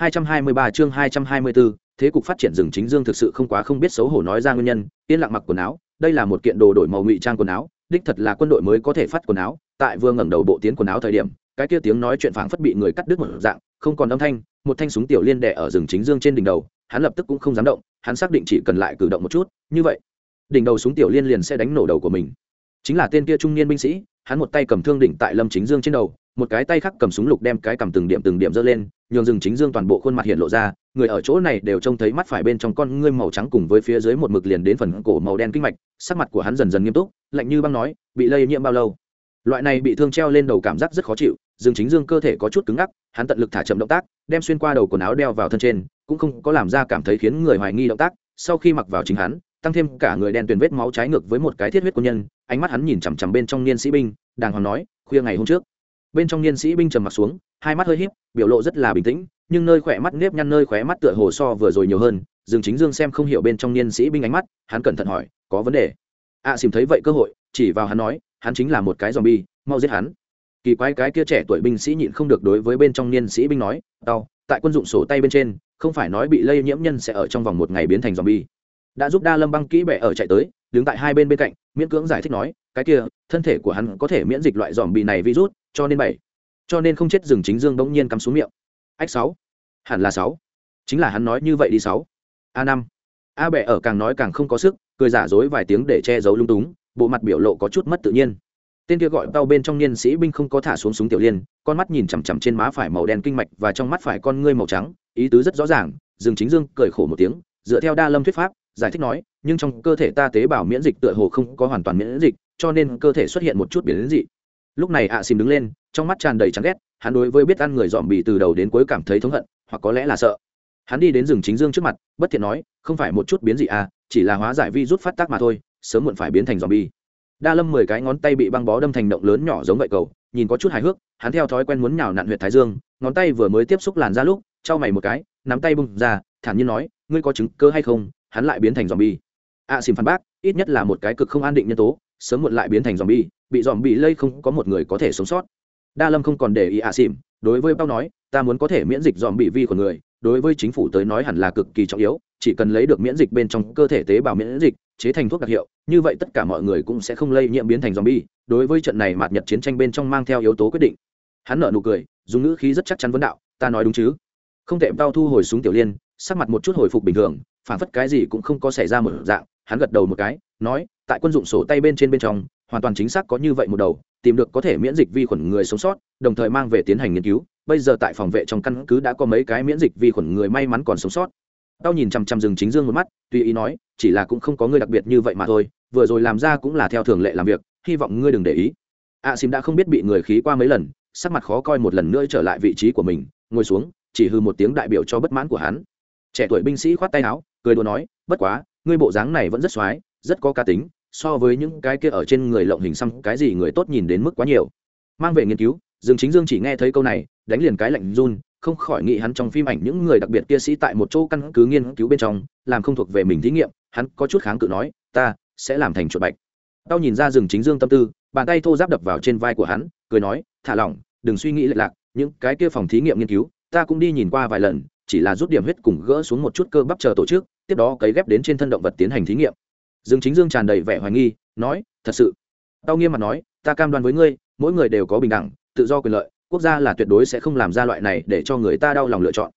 223 chương 224, thế cục phát triển rừng chính dương thực sự không quá không biết xấu hổ nói ra nguyên nhân, yên lặng mặc quần áo, đây là một kiện đồ đổi màu ngụy trang quần áo, đích thật là quân đội mới có thể phát quần áo, tại vừa ngẩng đầu bộ tiến quần áo thời điểm, cái kia tiếng nói chuyện phảng phất bị người cắt đứt một dạng, không còn âm thanh, một thanh súng tiểu liên đè ở rừng chính dương trên đỉnh đầu, hắn lập tức cũng không dám động, hắn xác định chỉ cần lại cử động một chút, như vậy, đỉnh đầu súng tiểu liên liền sẽ đánh nổ đầu của mình. Chính là tên kia trung niên binh sĩ, hắn một tay cầm thương đỉnh tại Lâm Chính Dương trên đầu, một cái tay khác cầm súng lục đem cái cầm từng điểm từng điểm giơ lên nhường rừng chính dương toàn bộ khuôn mặt hiện lộ ra người ở chỗ này đều trông thấy mắt phải bên trong con ngươi màu trắng cùng với phía dưới một mực liền đến phần cổ màu đen kinh mạch sắc mặt của hắn dần dần nghiêm túc lạnh như băng nói bị lây nhiễm bao lâu? Loại này bị thương treo lên đầu cảm giác rất khó chịu rừng chính dương cơ thể có chút cứng ngắc hắn tận lực thả chậm động tác đem xuyên qua đầu quần áo đeo vào thân trên cũng không có làm ra cảm thấy khiến người hoài nghi động tác sau khi mặc vào chính hắn tăng thêm cả người đen tuyền vết máu trái ngược với một cái thiết huyết quân nhân ánh mắt hắn nhìn chằm chằm bên trong niên sĩ binh đàng hoàng nói khuya ngày hôm trước. Bên trong niên sĩ binh trầm mặt xuống hai mắt hơi híp biểu lộ rất là bình tĩnh nhưng nơi khỏe mắt nếp nhăn nơi khóe mắt tựa hồ so vừa rồi nhiều hơn dương chính dương xem không hiểu bên trong niên sĩ binh ánh mắt hắn cẩn thận hỏi có vấn đề? A à, xìm thấy vậy cơ hội chỉ vào hắn nói hắn chính là một cái zombie bi mau giết hắn. Kỳ quái cái kia trẻ tuổi binh sĩ nhịn không được đối với bên trong niên sĩ binh nói đau tại quân dụng sổ tay bên trên không phải nói bị lây nhiễm nhân sẽ ở trong vòng một ngày biến thành zombie. bi đã giúp đa lâm băng kỹ bẻ ở chạy tới, đứng tại hai bên bên cạnh, miễn cưỡng giải thích nói, cái kia, thân thể của hắn có thể miễn dịch loại dòm bị này virus, cho nên bảy. Cho nên không chết rừng chính dương bỗng nhiên cắm xuống miệng. Ách sáu. Hẳn là sáu. Chính là hắn nói như vậy đi sáu. A năm. A bẻ ở càng nói càng không có sức, cười giả dối vài tiếng để che giấu lung túng, bộ mặt biểu lộ có chút mất tự nhiên. Tên kia gọi tao bên trong niên sĩ binh không có thả xuống súng tiểu liên, con mắt nhìn chằm chằm trên má phải màu đen kinh mạch và trong mắt phải con ngươi màu trắng, ý tứ rất rõ ràng, rừng chính dương cười khổ một tiếng, dựa theo đa lâm thuyết pháp giải thích nói, nhưng trong cơ thể ta tế bào miễn dịch tựa hồ không có hoàn toàn miễn dịch, cho nên cơ thể xuất hiện một chút biến dị. Lúc này ạ à xìm đứng lên, trong mắt tràn đầy chán ghét, hắn đối với biết ăn người dòm bì từ đầu đến cuối cảm thấy thống hận, hoặc có lẽ là sợ. Hắn đi đến rừng chính dương trước mặt, bất thiện nói, không phải một chút biến dị à chỉ là hóa giải vi rút phát tác mà thôi, sớm muộn phải biến thành dòm bì. Đa lâm mười cái ngón tay bị băng bó đâm thành động lớn nhỏ giống vậy cầu, nhìn có chút hài hước, hắn theo thói quen muốn nhào nặn huyện thái dương, ngón tay vừa mới tiếp xúc làn ra lúc, trao mày một cái, nắm tay bung ra, thản nhiên nói, ngươi có chứng cơ hay không? Hắn lại biến thành dòm bi a xìm phản bác, ít nhất là một cái cực không an định nhân tố, sớm muộn lại biến thành dòm bi bị dòm bị lây không có một người có thể sống sót. Đa lâm không còn để ý a xìm đối với bao nói, ta muốn có thể miễn dịch dòm bị vi của người, đối với chính phủ tới nói hẳn là cực kỳ trọng yếu, chỉ cần lấy được miễn dịch bên trong cơ thể tế bào miễn dịch, chế thành thuốc đặc hiệu, như vậy tất cả mọi người cũng sẽ không lây nhiễm biến thành zombie, đối với trận này mạt nhật chiến tranh bên trong mang theo yếu tố quyết định. Hắn nở nụ cười, dùng ngữ khí rất chắc chắn vấn đạo, ta nói đúng chứ? Không thể bao thu hồi súng tiểu liên, sắc mặt một chút hồi phục bình thường phản phất cái gì cũng không có xảy ra một dạng hắn gật đầu một cái nói tại quân dụng sổ tay bên trên bên trong hoàn toàn chính xác có như vậy một đầu tìm được có thể miễn dịch vi khuẩn người sống sót đồng thời mang về tiến hành nghiên cứu bây giờ tại phòng vệ trong căn cứ đã có mấy cái miễn dịch vi khuẩn người may mắn còn sống sót. Tao nhìn chằm chằm rừng chính dương một mắt tùy ý nói chỉ là cũng không có người đặc biệt như vậy mà thôi vừa rồi làm ra cũng là theo thường lệ làm việc hy vọng ngươi đừng để ý. A à, đã không biết bị người khí qua mấy lần sắc mặt khó coi một lần nữa trở lại vị trí của mình ngồi xuống chỉ hư một tiếng đại biểu cho bất mãn của hắn. Trẻ tuổi binh sĩ khoát tay áo cười đùa nói, bất quá, ngươi bộ dáng này vẫn rất xoái, rất có cá tính, so với những cái kia ở trên người lộng hình xăm, cái gì người tốt nhìn đến mức quá nhiều. Mang về nghiên cứu, dương chính dương chỉ nghe thấy câu này, đánh liền cái lạnh run, không khỏi nghĩ hắn trong phim ảnh những người đặc biệt kia sĩ tại một chỗ căn cứ nghiên cứu bên trong, làm không thuộc về mình thí nghiệm, hắn có chút kháng cự nói, ta sẽ làm thành chuột bạch. Tao nhìn ra rừng chính dương tâm tư, bàn tay thô giáp đập vào trên vai của hắn, cười nói, thả lỏng, đừng suy nghĩ lệch lạc, những cái kia phòng thí nghiệm nghiên cứu, ta cũng đi nhìn qua vài lần, chỉ là rút điểm huyết cùng gỡ xuống một chút cơ bắp chờ tổ chức tiếp đó cấy ghép đến trên thân động vật tiến hành thí nghiệm. Dương chính dương tràn đầy vẻ hoài nghi, nói, thật sự? Tao nghiêm mặt nói, ta cam đoan với ngươi, mỗi người đều có bình đẳng, tự do quyền lợi, quốc gia là tuyệt đối sẽ không làm ra loại này để cho người ta đau lòng lựa chọn.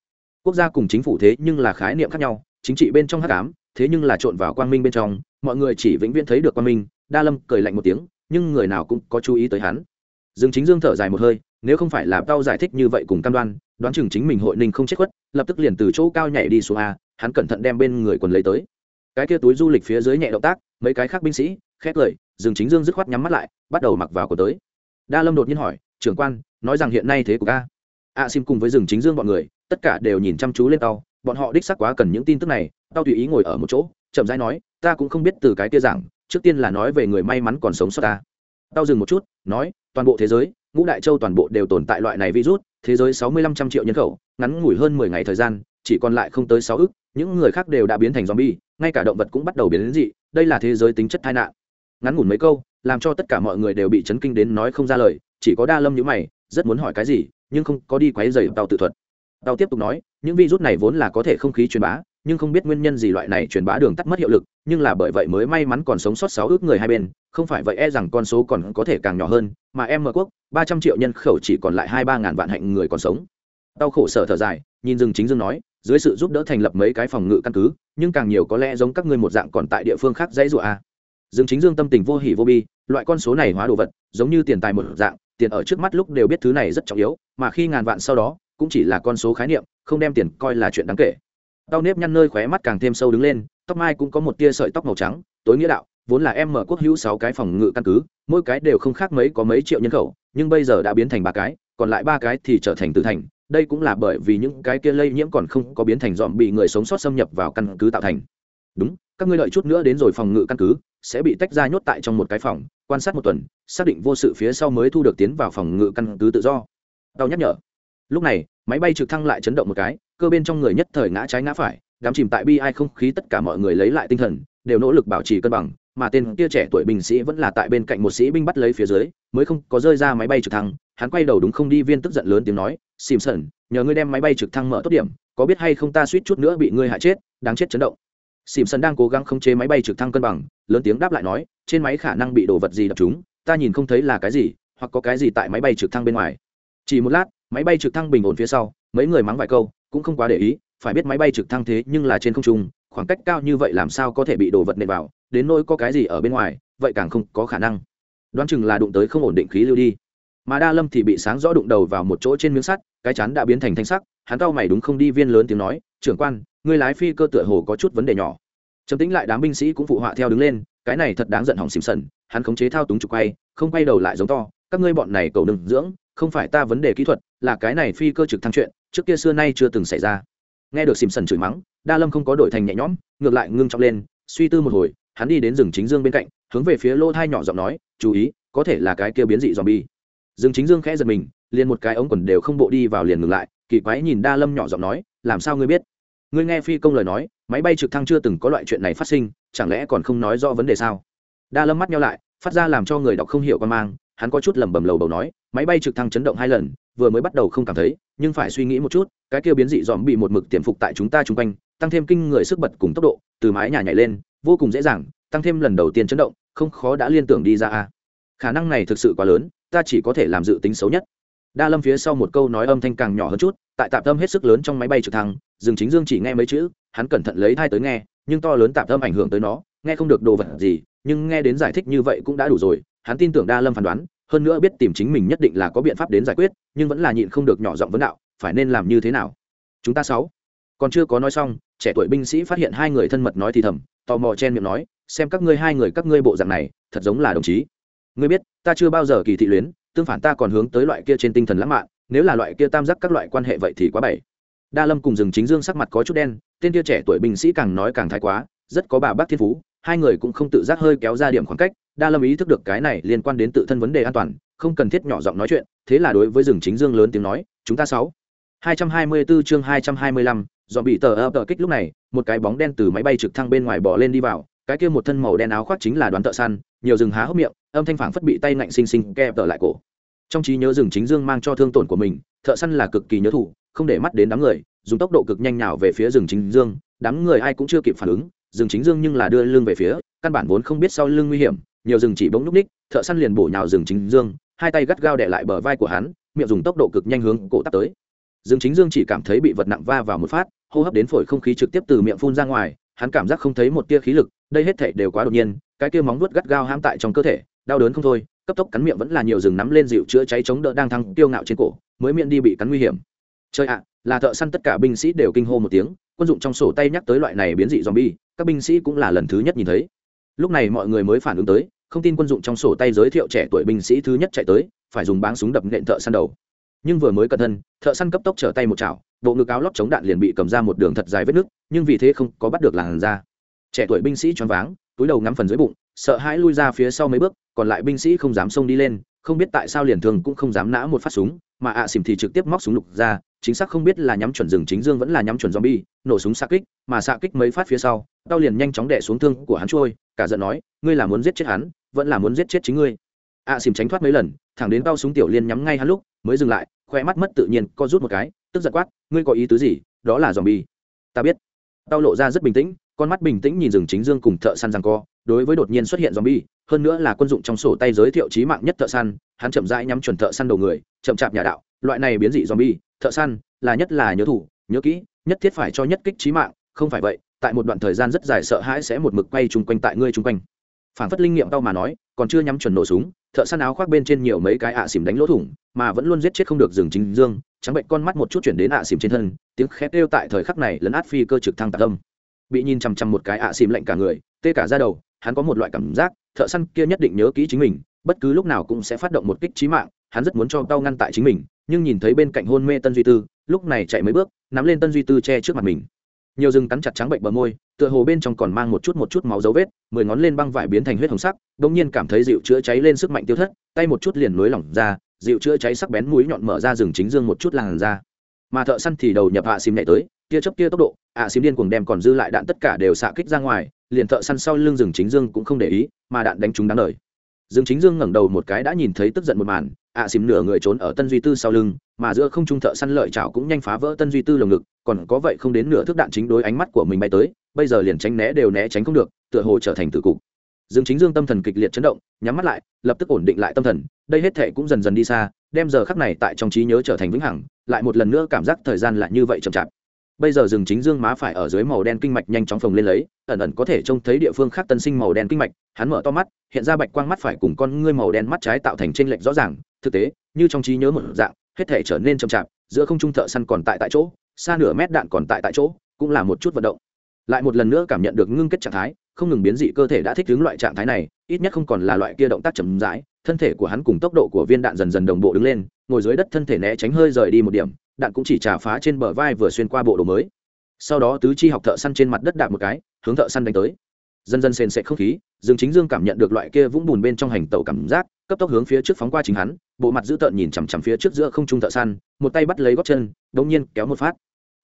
Quốc gia cùng chính phủ thế nhưng là khái niệm khác nhau, chính trị bên trong hắc ám, thế nhưng là trộn vào quang minh bên trong, mọi người chỉ vĩnh viễn thấy được quang minh. Đa lâm cười lạnh một tiếng, nhưng người nào cũng có chú ý tới hắn. Dương chính dương thở dài một hơi nếu không phải là tao giải thích như vậy cùng cam đoan, đoán chừng chính mình hội ninh không chết khuất, lập tức liền từ chỗ cao nhảy đi xuống a, hắn cẩn thận đem bên người quần lấy tới. Cái kia túi du lịch phía dưới nhẹ động tác, mấy cái khác binh sĩ, khét lời, dương chính dương dứt khoát nhắm mắt lại, bắt đầu mặc vào của tới. Đa lâm đột nhiên hỏi, trưởng quan, nói rằng hiện nay thế của ca a sim cùng với rừng chính dương bọn người, tất cả đều nhìn chăm chú lên tàu bọn họ đích xác quá cần những tin tức này tao tùy ý ngồi ở một chỗ, chậm rãi nói, ta cũng không biết từ cái kia giảng, trước tiên là nói về người may mắn còn sống sót ta. Tao dừng một chút, nói toàn bộ thế giới, ngũ đại châu toàn bộ đều tồn tại loại này virus, thế giới sáu mươi lăm trăm triệu nhân khẩu, ngắn ngủi hơn mười ngày thời gian, chỉ còn lại không tới sáu ức, những người khác đều đã biến thành zombie, ngay cả động vật cũng bắt đầu biến đến dị, đây là thế giới tính chất tai nạn. Ngắn ngủn mấy câu, làm cho tất cả mọi người đều bị chấn kinh đến nói không ra lời, chỉ có đa lâm nhữ mày, rất muốn hỏi cái gì, nhưng không có đi quấy dày tàu tự thuật. Tao tiếp tục nói, những virus này vốn là có thể không khí truyền bá, nhưng không biết nguyên nhân gì loại này truyền bá đường tắt mất hiệu lực, nhưng là bởi vậy mới may mắn còn sống sót sáu ước người hai bên, không phải vậy e rằng con số còn có thể càng nhỏ hơn mà em mở quốc, ba trăm triệu nhân khẩu chỉ còn lại hai ba ngàn vạn hạnh người còn sống. Đau khổ sở thở dài, nhìn rừng chính dương nói, dưới sự giúp đỡ thành lập mấy cái phòng ngự căn cứ, nhưng càng nhiều có lẽ giống các ngươi một dạng còn tại địa phương khác dãy rụa a. Rừng chính dương tâm tình vô hỉ vô bi, loại con số này hóa đồ vật, giống như tiền tài một dạng, tiền ở trước mắt lúc đều biết thứ này rất trọng yếu, mà khi ngàn vạn sau đó, cũng chỉ là con số khái niệm, không đem tiền coi là chuyện đáng kể. Đau nếp nhăn nơi khóe mắt càng thêm sâu đứng lên, tóc mai cũng có một tia sợi tóc màu trắng, tối nghĩa đạo vốn là em mở quốc hữu sáu cái phòng ngự căn cứ, mỗi cái đều không khác mấy có mấy triệu nhân khẩu, nhưng bây giờ đã biến thành ba cái, còn lại ba cái thì trở thành tử thành. Đây cũng là bởi vì những cái kia lây nhiễm còn không có biến thành dòm bị người sống sót xâm nhập vào căn cứ tạo thành. Đúng, các ngươi đợi chút nữa đến rồi phòng ngự căn cứ, sẽ bị tách ra nhốt tại trong một cái phòng, quan sát một tuần, xác định vô sự phía sau mới thu được tiến vào phòng ngự căn cứ tự do. Đau nhắc nhở. Lúc này, máy bay trực thăng lại chấn động một cái, cơ bên trong người nhất thời ngã trái ngã phải, đám chìm tại bi ai không khí tất cả mọi người lấy lại tinh thần, đều nỗ lực bảo trì cân bằng mà tên kia trẻ tuổi binh sĩ vẫn là tại bên cạnh một sĩ binh bắt lấy phía dưới, mới không có rơi ra máy bay trực thăng. Hắn quay đầu đúng không đi, viên tức giận lớn tiếng nói simpson nhờ ngươi đem máy bay trực thăng mở tốt điểm, có biết hay không ta suýt chút nữa bị ngươi hại chết, đáng chết chấn động. Simpson đang cố gắng khống chế máy bay trực thăng cân bằng, lớn tiếng đáp lại nói, trên máy khả năng bị đồ vật gì đập chúng, ta nhìn không thấy là cái gì, hoặc có cái gì tại máy bay trực thăng bên ngoài. Chỉ một lát, máy bay trực thăng bình ổn phía sau, mấy người mắng vài câu, cũng không quá để ý, phải biết máy bay trực thăng thế nhưng là trên không trung, khoảng cách cao như vậy làm sao có thể bị đồ vật nện vào đến nỗi có cái gì ở bên ngoài, vậy càng không có khả năng. Đoán chừng là đụng tới không ổn định khí lưu đi. Mà đa lâm thì bị sáng rõ đụng đầu vào một chỗ trên miếng sắt, cái chắn đã biến thành thanh sắc, hắn cau mày đúng không đi viên lớn tiếng nói, trưởng quan người lái phi cơ tựa hồ có chút vấn đề nhỏ. Trầm tính lại đám binh sĩ cũng phụ họa theo đứng lên, cái này thật đáng giận hỏng xìm sần, hắn khống chế thao túng trục quay, không quay đầu lại giống to, các ngươi bọn này cầu đừng dưỡng, không phải ta vấn đề kỹ thuật, là cái này phi cơ trực thăng chuyện, trước kia xưa nay chưa từng xảy ra. Nghe được xìm sần chửi mắng, đa lâm không có đổi thành nhẹ nhõm, ngược lại ngưng trọng lên, suy tư một hồi hắn đi đến rừng chính dương bên cạnh, hướng về phía lô thai nhỏ giọng nói, chú ý, có thể là cái kia biến dị dòm bi rừng chính dương khẽ giật mình, liền một cái ống quần đều không bộ đi vào liền ngừng lại, kỳ quái nhìn đa lâm nhỏ giọng nói, làm sao ngươi biết? Ngươi nghe phi công lời nói, máy bay trực thăng chưa từng có loại chuyện này phát sinh, chẳng lẽ còn không nói rõ vấn đề sao? Đa lâm mắt nhau lại, phát ra làm cho người đọc không hiểu con mang, hắn có chút lẩm bẩm lầu bầu nói, máy bay trực thăng chấn động hai lần, vừa mới bắt đầu không cảm thấy, nhưng phải suy nghĩ một chút, cái kia biến dị dòm bị một mực tiềm phục tại chúng ta chung quanh, tăng thêm kinh người sức bật cùng tốc độ, từ mái nhà nhảy lên vô cùng dễ dàng, tăng thêm lần đầu tiên chấn động, không khó đã liên tưởng đi ra a. Khả năng này thực sự quá lớn, ta chỉ có thể làm dự tính xấu nhất. Đa lâm phía sau một câu nói âm thanh càng nhỏ hơn chút, tại tạp tâm hết sức lớn trong máy bay trực thăng, Dương chính dương chỉ nghe mấy chữ, hắn cẩn thận lấy thai tới nghe, nhưng to lớn tạp tâm ảnh hưởng tới nó, nghe không được đồ vật gì, nhưng nghe đến giải thích như vậy cũng đã đủ rồi, hắn tin tưởng đa lâm phán đoán, hơn nữa biết tìm chính mình nhất định là có biện pháp đến giải quyết, nhưng vẫn là nhịn không được nhỏ giọng vấn đạo, phải nên làm như thế nào? Chúng ta sáu. Còn chưa có nói xong, trẻ tuổi binh sĩ phát hiện hai người thân mật nói thì thầm tò mò chen miệng nói xem các ngươi hai người các ngươi bộ dạng này thật giống là đồng chí. Ngươi biết ta chưa bao giờ kỳ thị luyến tương phản ta còn hướng tới loại kia trên tinh thần lãng mạn nếu là loại kia tam giác các loại quan hệ vậy thì quá bảy đa lâm cùng rừng chính dương sắc mặt có chút đen tên kia trẻ tuổi binh sĩ càng nói càng thái quá rất có bà bác thiên phú hai người cũng không tự giác hơi kéo ra điểm khoảng cách đa lâm ý thức được cái này liên quan đến tự thân vấn đề an toàn không cần thiết nhỏ giọng nói chuyện thế là đối với rừng chính dương lớn tiếng nói chúng ta sáu. 224 chương 225, dòm bị tờ ập tờ kích lúc này, một cái bóng đen từ máy bay trực thăng bên ngoài bỏ lên đi vào, cái kia một thân màu đen áo khoác chính là đoàn thợ săn, nhiều rừng há hốc miệng, âm thanh phảng phất bị tay ngạnh xinh xinh kẹp tờ lại cổ. Trong trí nhớ rừng chính dương mang cho thương tổn của mình, thợ săn là cực kỳ nhớ thủ, không để mắt đến đám người, dùng tốc độ cực nhanh nào về phía rừng chính dương, đám người ai cũng chưa kịp phản ứng, rừng chính dương nhưng là đưa lưng về phía, căn bản vốn không biết sau lưng nguy hiểm, nhiều rừng chỉ bỗng núp ních, thợ săn liền bổ nhào rừng chính dương, hai tay gắt gao đè lại bờ vai của hắn, miệng dùng tốc độ cực nhanh hướng cổ tắt tới. Rừng chính dương chỉ cảm thấy bị vật nặng va vào một phát hô hấp đến phổi không khí trực tiếp từ miệng phun ra ngoài, hắn cảm giác không thấy một tia khí lực, đây hết thể đều quá đột nhiên, cái kia móng vuốt gắt gao hãm tại trong cơ thể, đau đớn không thôi, cấp tốc cắn miệng vẫn là nhiều rừng nắm lên dịu chữa cháy chống đỡ đang thăng tiêu ngạo trên cổ, mới miệng đi bị cắn nguy hiểm. Chơi ạ, là thợ săn tất cả binh sĩ đều kinh hô một tiếng, quân dụng trong sổ tay nhắc tới loại này biến dị zombie, các binh sĩ cũng là lần thứ nhất nhìn thấy. Lúc này mọi người mới phản ứng tới, không tin quân dụng trong sổ tay giới thiệu trẻ tuổi binh sĩ thứ nhất chạy tới, phải dùng báng súng đập nện thợ săn đầu nhưng vừa mới cẩn thân thợ săn cấp tốc trở tay một chảo, bộ ngực áo lót chống đạn liền bị cầm ra một đường thật dài vết nước, nhưng vì thế không có bắt được làn ra trẻ tuổi binh sĩ choáng váng, túi đầu ngắm phần dưới bụng, sợ hãi lui ra phía sau mấy bước, còn lại binh sĩ không dám xông đi lên, không biết tại sao liền thường cũng không dám nã một phát súng, mà ạ à xỉm thì trực tiếp móc súng lục ra, chính xác không biết là nhắm chuẩn rừng chính dương vẫn là nhắm chuẩn zombie, nổ súng xạ kích, mà xạ kích mấy phát phía sau đau liền nhanh chóng đẻ xuống thương của hắn trôi, cả giận nói, ngươi là muốn giết chết hắn, vẫn là muốn giết chết chính ngươi. ạ à xỉm tránh thoát mấy lần, thẳng đến đau súng tiểu liên nhắm ngay hắn lúc mới dừng lại, khoe mắt mất tự nhiên, co rút một cái, tức giật quát, ngươi có ý tứ gì? Đó là dòm bi ta biết. Tao lộ ra rất bình tĩnh, con mắt bình tĩnh nhìn rừng chính dương cùng thợ săn rằng co, đối với đột nhiên xuất hiện dòm bi hơn nữa là quân dụng trong sổ tay giới thiệu trí mạng nhất thợ săn, hắn chậm rãi nhắm chuẩn thợ săn đầu người, chậm chạp nhà đạo, loại này biến dị dòm bi thợ săn, là nhất là nhớ thủ, nhớ kỹ, nhất thiết phải cho nhất kích trí mạng, không phải vậy, tại một đoạn thời gian rất dài sợ hãi sẽ một mực quay chung quanh tại ngươi chung quanh phản phất linh nghiệm tao mà nói, còn chưa nhắm chuẩn nổ súng, thợ săn áo khoác bên trên nhiều mấy cái ạ xỉm đánh lỗ thủng, mà vẫn luôn giết chết không được rừng chính dương, trắng bệnh con mắt một chút chuyển đến ạ xỉm trên thân, tiếng khét kêu tại thời khắc này lấn át phi cơ trực thăng tạc âm. Bị nhìn chằm chằm một cái ạ xỉm lạnh cả người, tê cả ra đầu, hắn có một loại cảm giác, thợ săn kia nhất định nhớ kỹ chính mình, bất cứ lúc nào cũng sẽ phát động một kích trí mạng, hắn rất muốn cho tao ngăn tại chính mình, nhưng nhìn thấy bên cạnh hôn mê tân duy tư, lúc này chạy mấy bước, nắm lên tân duy tư che trước mặt mình nhiều rừng cắn chặt trắng bệnh bờ môi, tựa hồ bên trong còn mang một chút một chút máu dấu vết, mười ngón lên băng vải biến thành huyết hồng sắc đ ỗ n g nhiên cảm thấy dịu chữa cháy lên sức mạnh tiêu thất, tay một chút liền nối lỏng ra, dịu chữa cháy sắc bén mũi nhọn mở ra rừng chính dương một chút làn ra mà thợ săn thì đầu nhập hạ xìm nhảy tới, tia chấp tia tốc độ, ạ xìm điên cuồng đem còn dư lại đạn tất cả đều xạ kích ra ngoài, liền thợ săn sau lưng rừng chính dương cũng không để ý, mà đạn đánh trúng đáng lời rừng chính dương ngẩng đầu một cái đã nhìn thấy tức giận một màn, ạ xìm nửa người trốn ở tân duy tư sau lưng mà giữa không trung thợ săn lợi chảo cũng nhanh phá vỡ tân duy tư lồng ngực, còn có vậy không đến nửa thước đạn chính đối ánh mắt của mình bay tới, bây giờ liền tránh né đều né tránh không được, tựa hồ trở thành tử cục. Dương chính dương tâm thần kịch liệt chấn động, nhắm mắt lại, lập tức ổn định lại tâm thần, đây hết thệ cũng dần dần đi xa, đem giờ khắc này tại trong trí nhớ trở thành vĩnh hằng, lại một lần nữa cảm giác thời gian lại như vậy chậm chạp. Bây giờ rừng chính dương má phải ở dưới màu đen kinh mạch nhanh chóng phồng lên lấy, ẩn ẩn có thể trông thấy địa phương khác tân sinh màu đen kinh mạch, hắn mở to mắt, hiện ra bạch quang mắt phải cùng con ngươi màu đen mắt trái tạo thành t r ê n lệch rõ ràng, thực tế, như trong trí nhớ một dạng hết thể trở nên chậm chạp, giữa không trung thợ săn còn tại tại chỗ, xa nửa mét đạn còn tại tại chỗ, cũng là một chút vận động. Lại một lần nữa cảm nhận được ngưng kết trạng thái, không ngừng biến dị cơ thể đã thích ứng loại trạng thái này, ít nhất không còn là loại kia động tác chậm rãi, thân thể của hắn cùng tốc độ của viên đạn dần dần đồng bộ đứng lên, ngồi dưới đất thân thể né tránh hơi rời đi một điểm, đạn cũng chỉ trả phá trên bờ vai vừa xuyên qua bộ đồ mới. Sau đó tứ chi học thợ săn trên mặt đất đạp một cái, hướng thợ săn đánh tới. Dần dần sền sệt không khí, dương chính dương cảm nhận được loại kia vũng bùn bên trong hành tàu cảm giác, cấp tốc hướng phía trước phóng qua chính hắn bộ mặt dữ tợn nhìn chằm chằm phía trước giữa không trung thợ săn, một tay bắt lấy góc chân, đống nhiên kéo một phát.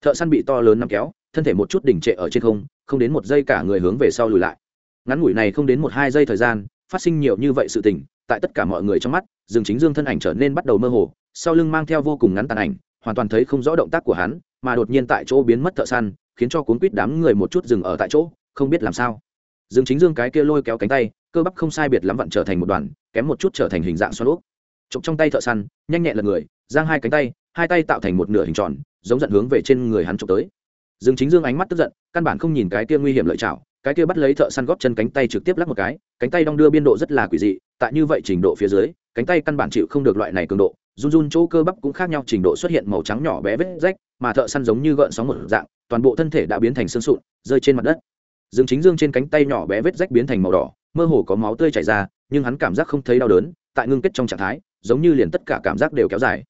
Thợ săn bị to lớn nắm kéo, thân thể một chút đỉnh trệ ở trên không không đến một giây cả người hướng về sau lùi lại. Ngắn ngủi này không đến một hai giây thời gian, phát sinh nhiều như vậy sự tình, tại tất cả mọi người trong mắt, dương chính dương thân ảnh trở nên bắt đầu mơ hồ, sau lưng mang theo vô cùng ngắn tàn ảnh, hoàn toàn thấy không rõ động tác của hắn, mà đột nhiên tại chỗ biến mất thợ săn, khiến cho cuốn quýt đám người một chút dừng ở tại chỗ, không biết làm sao. Dương chính dương cái kia lôi kéo cánh tay, cơ bắp không sai biệt lắm vặn trở thành một đoàn, kém một chút trở thành hình dạng xoắn úp chụp trong tay thợ săn, nhanh nhẹn lật người, giang hai cánh tay, hai tay tạo thành một nửa hình tròn, giống giận hướng về trên người hắn chụp tới. Dương chính dương ánh mắt tức giận, căn bản không nhìn cái kia nguy hiểm lợi chảo cái kia bắt lấy thợ săn góp chân cánh tay trực tiếp lắc một cái, cánh tay đong đưa biên độ rất là quỷ dị, tại như vậy trình độ phía dưới, cánh tay căn bản chịu không được loại này cường độ, run run chỗ cơ bắp cũng khác nhau, trình độ xuất hiện màu trắng nhỏ bé vết rách, mà thợ săn giống như gợn sóng một dạng, toàn bộ thân thể đã biến thành xương sụn, rơi trên mặt đất. Dương chính dương trên cánh tay nhỏ bé vết rách biến thành màu đỏ, mơ hồ có máu tươi chảy ra, nhưng hắn cảm giác không thấy đau đớn, tại ngưng kết trong trạng thái giống như liền tất cả cảm giác đều kéo dài.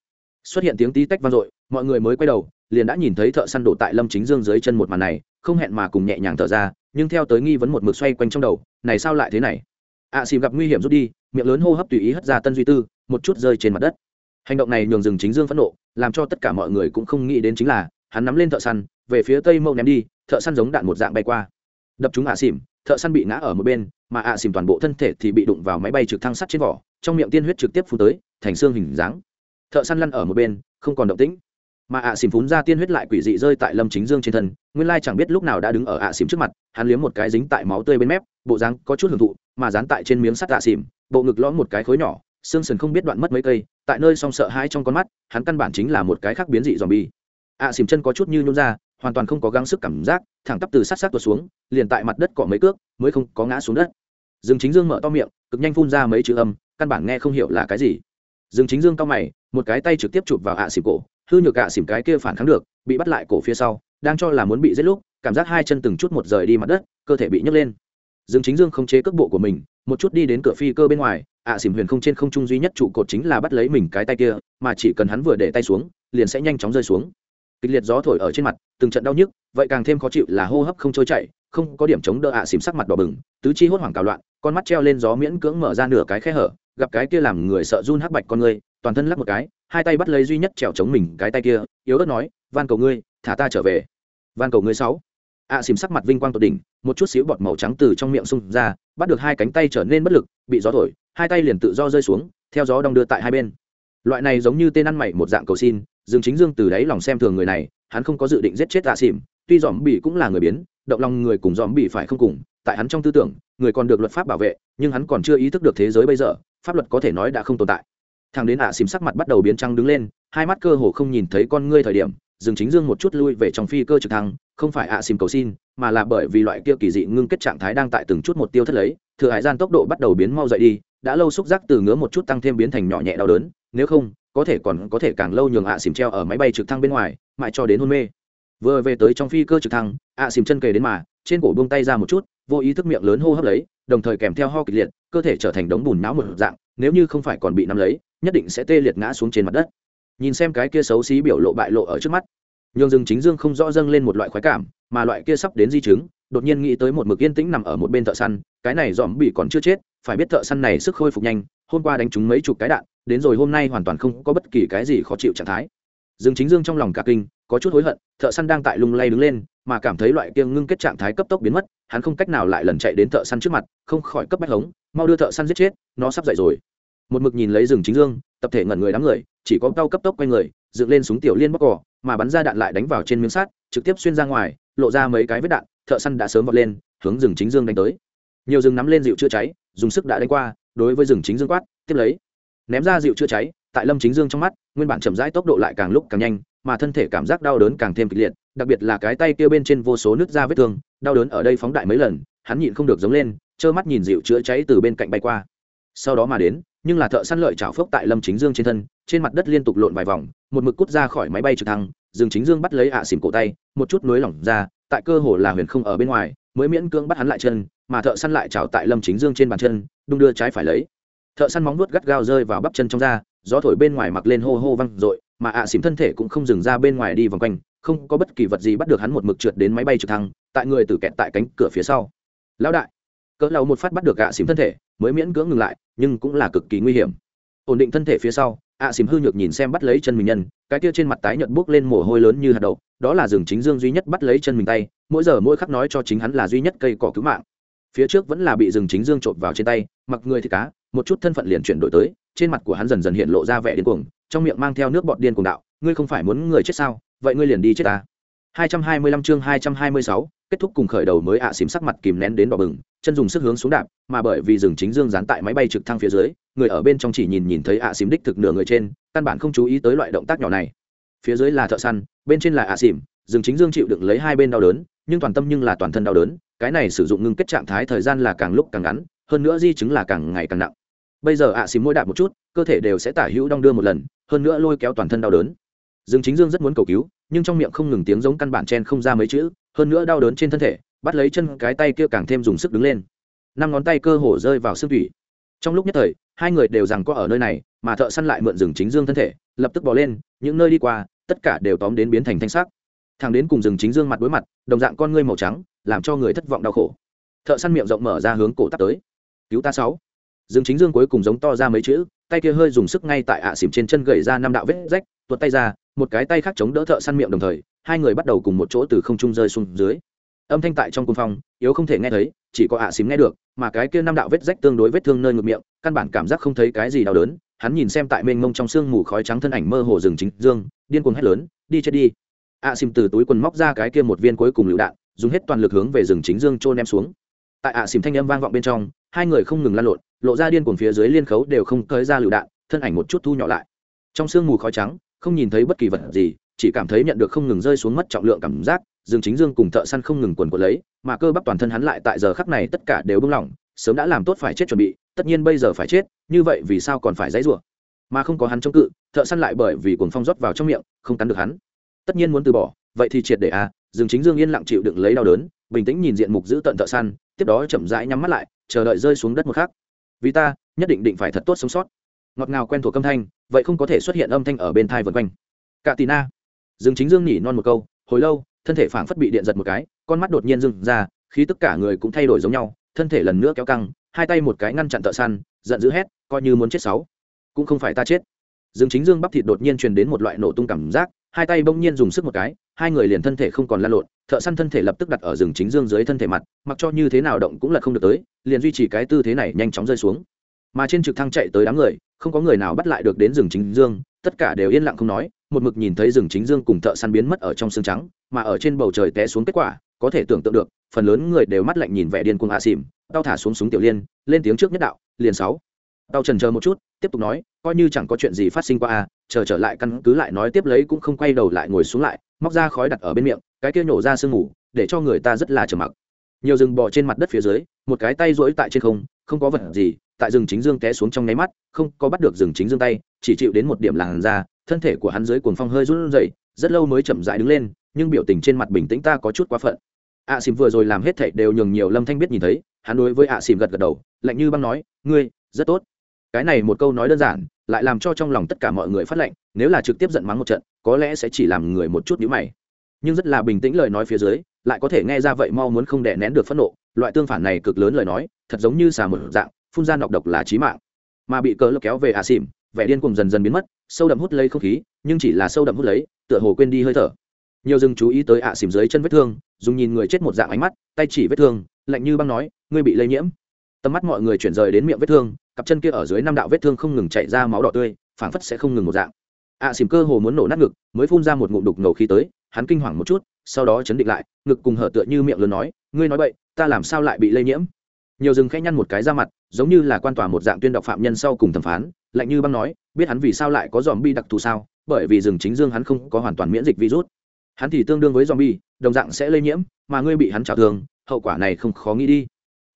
Xuất hiện tiếng tí tách vang dội mọi người mới quay đầu liền đã nhìn thấy thợ săn đổ tại lâm chính dương dưới chân một màn này không hẹn mà cùng nhẹ nhàng thở ra nhưng theo tới nghi vấn một mực xoay quanh trong đầu này sao lại thế này? Ạ à, xìm gặp nguy hiểm rút đi miệng lớn hô hấp tùy ý hất ra tân duy tư một chút rơi trên mặt đất. Hành động này nhường rừng chính dương phẫn nộ làm cho tất cả mọi người cũng không nghĩ đến chính là hắn nắm lên thợ săn về phía tây mâu ném đi thợ săn giống đạn một dạng bay qua. Đập chúng ạ à xỉm thợ săn bị ngã ở một bên mà ạ à xỉm toàn bộ thân thể thì bị đụng vào máy bay trực thăng sắt trên vỏ trong miệng tiên huyết trực tiếp phun tới, thành xương hình dáng. Thợ săn lăn ở một bên, không còn động tĩnh. Mà ạ xỉm phun ra tiên huyết lại quỷ dị rơi tại lâm chính dương trên thân, nguyên lai chẳng biết lúc nào đã đứng ở ạ xỉm trước mặt, hắn liếm một cái dính tại máu tươi bên mép, bộ dáng có chút hưởng thụ, mà dán tại trên miếng sắt ạ xỉm, bộ ngực lõm một cái khối nhỏ, xương sườn không biết đoạn mất mấy cây, tại nơi song sợ hãi trong con mắt, hắn căn bản chính là một cái khác biến dị dòm bi ạ xỉm chân có chút như nhún ra, hoàn toàn không có gắng sức cảm giác, thẳng tắp từ sát sát tuột xuống, liền tại mặt đất cọ mấy cước, mới không có ngã xuống đất. Dương chính dương mở to miệng, cực nhanh phun ra mấy chữ âm căn bản nghe không hiểu là cái gì. Dương chính dương cao mày, một cái tay trực tiếp chụp vào ạ xỉm cổ, hư nhược ạ xỉm cái kia phản kháng được, bị bắt lại cổ phía sau, đang cho là muốn bị giết lúc, cảm giác hai chân từng chút một rời đi mặt đất, cơ thể bị nhấc lên. Dương chính dương không chế cước bộ của mình, một chút đi đến cửa phi cơ bên ngoài, ạ xỉm huyền không trên không trung duy nhất trụ cột chính là bắt lấy mình cái tay kia, mà chỉ cần hắn vừa để tay xuống, liền sẽ nhanh chóng rơi xuống. Kịch liệt gió thổi ở trên mặt, từng trận đau nhức, vậy càng thêm khó chịu là hô hấp không trôi chảy, không có điểm chống đỡ ạ à sắc mặt đỏ bừng, tứ chi hốt hoảng cào loạn, con mắt treo lên gió miễn cưỡng mở ra nửa cái khe hở gặp cái kia làm người sợ run hắc bạch con ngươi, toàn thân lắc một cái hai tay bắt lấy duy nhất trèo chống mình cái tay kia yếu ớt nói van cầu ngươi thả ta trở về. Van cầu ngươi sáu. Ạ à xìm sắc mặt vinh quang tột đỉnh một chút xíu bọt màu trắng từ trong miệng xung ra bắt được hai cánh tay trở nên bất lực bị gió thổi hai tay liền tự do rơi xuống theo gió đong đưa tại hai bên. Loại này giống như tên ăn mày một dạng cầu xin dương chính dương từ đáy lòng xem thường người này hắn không có dự định giết chết ạ xỉm tuy dòm bị cũng là người biến động lòng người cùng dòm bị phải không cùng tại hắn trong tư tưởng người còn được luật pháp bảo vệ nhưng hắn còn chưa ý thức được thế giới bây giờ pháp luật có thể nói đã không tồn tại. Thằng đến ạ xìm sắc mặt bắt đầu biến trăng đứng lên, hai mắt cơ hồ không nhìn thấy con ngươi thời điểm dừng chính dương một chút lui về trong phi cơ trực thăng, không phải ạ xìm cầu xin, mà là bởi vì loại kia kỳ dị ngưng kết trạng thái đang tại từng chút một tiêu thất lấy, thừa hải gian tốc độ bắt đầu biến mau dậy đi, đã lâu xúc giác từ ngứa một chút tăng thêm biến thành nhỏ nhẹ đau đớn, nếu không, có thể còn có thể càng lâu nhường ạ xìm treo ở máy bay trực thăng bên ngoài, mãi cho đến hôn mê. Vừa về tới trong phi cơ trực thăng, ạ xìm chân kề đến mà, trên cổ buông tay ra một chút vô ý thức miệng lớn hô hấp lấy, đồng thời kèm theo ho kịch liệt, cơ thể trở thành đống bùn não một dạng, nếu như không phải còn bị nắm lấy, nhất định sẽ tê liệt ngã xuống trên mặt đất. Nhìn xem cái kia xấu xí biểu lộ bại lộ ở trước mắt, nhường rừng chính dương không rõ dâng lên một loại khoái cảm, mà loại kia sắp đến di chứng, đột nhiên nghĩ tới một mực yên tĩnh nằm ở một bên thợ săn, cái này dòm bị còn chưa chết, phải biết thợ săn này sức khôi phục nhanh, hôm qua đánh trúng mấy chục cái đạn, đến rồi hôm nay hoàn toàn không có bất kỳ cái gì khó chịu trạng thái. Dương chính dương trong lòng cả kinh có chút hối hận, thợ săn đang tại lung lay đứng lên, mà cảm thấy loại kia ngưng kết trạng thái cấp tốc biến mất, hắn không cách nào lại lần chạy đến thợ săn trước mặt, không khỏi cấp bách hống, mau đưa thợ săn giết chết, nó sắp dậy rồi. Một mực nhìn lấy rừng chính dương, tập thể ngẩn người đám người, chỉ có cao cấp tốc quay người, dựng lên súng tiểu liên bóc cỏ mà bắn ra đạn lại đánh vào trên miếng sắt, trực tiếp xuyên ra ngoài, lộ ra mấy cái vết đạn, thợ săn đã sớm vọt lên, hướng rừng chính dương đánh tới. Nhiều rừng nắm lên dịu chữa cháy, dùng sức đã đánh qua, đối với rừng chính dương quát, tiếp lấy, ném ra dịu chữa cháy, tại lâm chính dương trong mắt, nguyên bản chậm rãi tốc độ lại càng lúc càng nhanh mà thân thể cảm giác đau đớn càng thêm kịch liệt, đặc biệt là cái tay kia bên trên vô số nước da vết thương, đau đớn ở đây phóng đại mấy lần, hắn nhịn không được giống lên, trơ mắt nhìn dịu chữa cháy từ bên cạnh bay qua. Sau đó mà đến, nhưng là thợ săn lợi chảo phốc tại lâm chính dương trên thân, trên mặt đất liên tục lộn vài vòng, một mực cút ra khỏi máy bay trực thăng, dương chính dương bắt lấy ạ xỉm cổ tay, một chút nối lỏng ra, tại cơ hồ là huyền không ở bên ngoài, mới miễn cưỡng bắt hắn lại chân, mà thợ săn lại chảo tại lâm chính dương trên bàn chân, đung đưa trái phải lấy. Thợ săn móng vuốt gắt gao rơi vào bắp chân trong da, gió thổi bên ngoài mặc lên hô hô văng r mà ạ xỉm thân thể cũng không dừng ra bên ngoài đi vòng quanh, không có bất kỳ vật gì bắt được hắn một mực trượt đến máy bay trực thăng, tại người tử kẹt tại cánh cửa phía sau. Lão đại, cỡ lầu một phát bắt được ạ xỉm thân thể, mới miễn cưỡng ngừng lại, nhưng cũng là cực kỳ nguy hiểm. Ổn định thân thể phía sau, ạ xỉm hư nhược nhìn xem bắt lấy chân mình nhân, cái kia trên mặt tái nhợt buốc lên mồ hôi lớn như hạt đậu, đó là rừng chính dương duy nhất bắt lấy chân mình tay, mỗi giờ mỗi khắc nói cho chính hắn là duy nhất cây cỏ cứu mạng. Phía trước vẫn là bị rừng chính dương trộm vào trên tay, mặc người thì cá một chút thân phận liền chuyển đổi tới trên mặt của hắn dần dần hiện lộ ra vẻ điên cuồng trong miệng mang theo nước bọt điên cuồng đạo ngươi không phải muốn người chết sao? Vậy ngươi liền đi chết ta. 225 chương 226, kết thúc cùng khởi đầu mới ạ xím sắc mặt kìm nén đến đỏ bừng chân dùng sức hướng xuống đạp mà bởi vì rừng chính dương dán tại máy bay trực thăng phía dưới người ở bên trong chỉ nhìn nhìn thấy ạ xím đích thực nửa người trên căn bản không chú ý tới loại động tác nhỏ này. Phía dưới là thợ săn bên trên là ạ xỉm rừng chính dương chịu đựng lấy hai bên đau đớn nhưng toàn tâm nhưng là toàn thân đau đớn cái này sử dụng ngưng kết trạng thái thời gian là càng lúc càng ngắn hơn nữa di chứng là càng ngày càng nặng bây giờ ạ xìm môi đạp một chút, cơ thể đều sẽ tả hữu đong đưa một lần, hơn nữa lôi kéo toàn thân đau đớn. Dương chính dương rất muốn cầu cứu, nhưng trong miệng không ngừng tiếng giống căn bản chen không ra mấy chữ, hơn nữa đau đớn trên thân thể, bắt lấy chân cái tay kia càng thêm dùng sức đứng lên. Năm ngón tay cơ hồ rơi vào xương thủy trong lúc nhất thời, hai người đều rằng có ở nơi này, mà thợ săn lại mượn rừng chính dương thân thể, lập tức bỏ lên, những nơi đi qua, tất cả đều tóm đến biến thành thanh sắc. Thằng đến cùng rừng chính dương mặt đối mặt, đồng dạng con ngươi màu trắng, làm cho người thất vọng đau khổ. Thợ săn miệng rộng mở ra hướng cổ tắt tới. Cứu ta sáu dương chính dương cuối cùng giống to ra mấy chữ, tay kia hơi dùng sức ngay tại ạ xỉm trên chân gầy ra năm đạo vết rách, tuột tay ra, một cái tay khác chống đỡ thợ săn miệng đồng thời, hai người bắt đầu cùng một chỗ từ không trung rơi xuống dưới. Âm thanh tại trong cung phong, yếu không thể nghe thấy, chỉ có ạ xỉm nghe được, mà cái kia năm đạo vết rách tương đối vết thương nơi ngực miệng, căn bản cảm giác không thấy cái gì đau đớn, hắn nhìn xem tại mênh mông trong sương mù khói trắng thân ảnh mơ hồ rừng chính dương, điên cuồng hét lớn, đi chết đi! ạ xỉm từ túi quần móc ra cái kia một viên cuối cùng lựu đạn, dùng hết toàn lực hướng về rừng chính dương trôn ném xuống tại ạ xìm thanh âm vang vọng bên trong, hai người không ngừng lan lộn, lộ ra điên cuồng phía dưới liên khấu đều không tới ra lựu đạn, thân ảnh một chút thu nhỏ lại. Trong sương mù khói trắng, không nhìn thấy bất kỳ vật gì, chỉ cảm thấy nhận được không ngừng rơi xuống mất trọng lượng cảm giác, dương chính dương cùng thợ săn không ngừng quần quật lấy, mà cơ bắp toàn thân hắn lại tại giờ khắc này tất cả đều bưng lỏng, sớm đã làm tốt phải chết chuẩn bị, tất nhiên bây giờ phải chết, như vậy vì sao còn phải dãy rủa? Mà không có hắn chống cự, thợ săn lại bởi vì cuồng phong rót vào trong miệng, không cắn được hắn. Tất nhiên muốn từ bỏ, vậy thì triệt để à dương chính dương yên lặng chịu đựng lấy đau đớn, bình tĩnh nhìn diện mục giữ tận thợ săn tiếp đó chậm rãi nhắm mắt lại, chờ đợi rơi xuống đất một khắc. Vì ta, nhất định định phải thật tốt sống sót. Ngọt ngào quen thuộc âm thanh, vậy không có thể xuất hiện âm thanh ở bên thai vân quanh. Cả tì na. Dương chính dương nhỉ non một câu, hồi lâu, thân thể phảng phất bị điện giật một cái, con mắt đột nhiên dừng ra khi tất cả người cũng thay đổi giống nhau, thân thể lần nữa kéo căng, hai tay một cái ngăn chặn thợ săn, giận dữ hét, coi như muốn chết sáu. Cũng không phải ta chết. Dương chính dương bắp thịt đột nhiên truyền đến một loại nổ tung cảm giác hai tay bỗng nhiên dùng sức một cái, hai người liền thân thể không còn lan lộn, thợ săn thân thể lập tức đặt ở rừng chính dương dưới thân thể mặt, mặc cho như thế nào động cũng là không được tới, liền duy trì cái tư thế này nhanh chóng rơi xuống. Mà trên trực thăng chạy tới đám người, không có người nào bắt lại được đến rừng chính dương, tất cả đều yên lặng không nói, một mực nhìn thấy rừng chính dương cùng thợ săn biến mất ở trong xương trắng, mà ở trên bầu trời té xuống kết quả, có thể tưởng tượng được, phần lớn người đều mắt lạnh nhìn vẻ điên cuồng a xỉm, tao thả xuống súng tiểu liên, lên tiếng trước nhất đạo, liền sáu tao trần chờ một chút, tiếp tục nói, coi như chẳng có chuyện gì phát sinh qua a chờ trở lại căn cứ lại nói tiếp lấy cũng không quay đầu lại ngồi xuống lại, móc ra khói đặt ở bên miệng, cái kia nhổ ra sương mù, để cho người ta rất là trầm mặc. Nhiều rừng bò trên mặt đất phía dưới, một cái tay rỗi tại trên không không có vật gì, tại rừng chính dương té xuống trong nháy mắt, không có bắt được rừng chính dương tay, chỉ chịu đến một điểm làn da, thân thể của hắn dưới cuồng phong hơi run rẩy, rất lâu mới chậm rãi đứng lên, nhưng biểu tình trên mặt bình tĩnh ta có chút quá phận. Ạ xìm vừa rồi làm hết thảy đều nhường nhiều lâm thanh biết nhìn thấy, hắn đối với ạ xìm gật gật đầu, lạnh như băng nói, ngươi, rất tốt cái này một câu nói đơn giản, lại làm cho trong lòng tất cả mọi người phát lệnh, nếu là trực tiếp giận mắng một trận, có lẽ sẽ chỉ làm người một chút nhữ mày. Nhưng rất là bình tĩnh lời nói phía dưới, lại có thể nghe ra vậy mau muốn không đè nén được phẫn nộ, loại tương phản này cực lớn lời nói, thật giống như xà một dạng, phun ra nọc độc là chí mạng. Mà bị cờ lốc kéo về hạ xỉm, vẻ điên cùng dần dần biến mất, sâu đậm hút lấy không khí, nhưng chỉ là sâu đậm hút lấy, tựa hồ quên đi hơi thở. Nhiều rừng chú ý tới ạ xỉm dưới chân vết thương, dùng nhìn người chết một dạng ánh mắt, tay chỉ vết thương, lạnh như băng nói, ngươi bị lây nhiễm. Tầm mắt mọi người chuyển rời đến miệng vết thương cặp chân kia ở dưới năm đạo vết thương không ngừng chạy ra máu đỏ tươi, phảng phất sẽ không ngừng một dạng. Ạ xìm cơ hồ muốn nổ nát ngực, mới phun ra một ngụm đục ngầu khí tới, hắn kinh hoàng một chút, sau đó chấn định lại, ngực cùng hở tựa như miệng lớn nói, ngươi nói vậy ta làm sao lại bị lây nhiễm? Nhiều rừng khẽ nhăn một cái ra mặt, giống như là quan tòa một dạng tuyên đọc phạm nhân sau cùng thẩm phán, lạnh như băng nói, biết hắn vì sao lại có dòm bi đặc thù sao? Bởi vì rừng chính dương hắn không có hoàn toàn miễn dịch virus. Hắn thì tương đương với dòm bi đồng dạng sẽ lây nhiễm, mà ngươi bị hắn trào thương hậu quả này không khó nghĩ đi.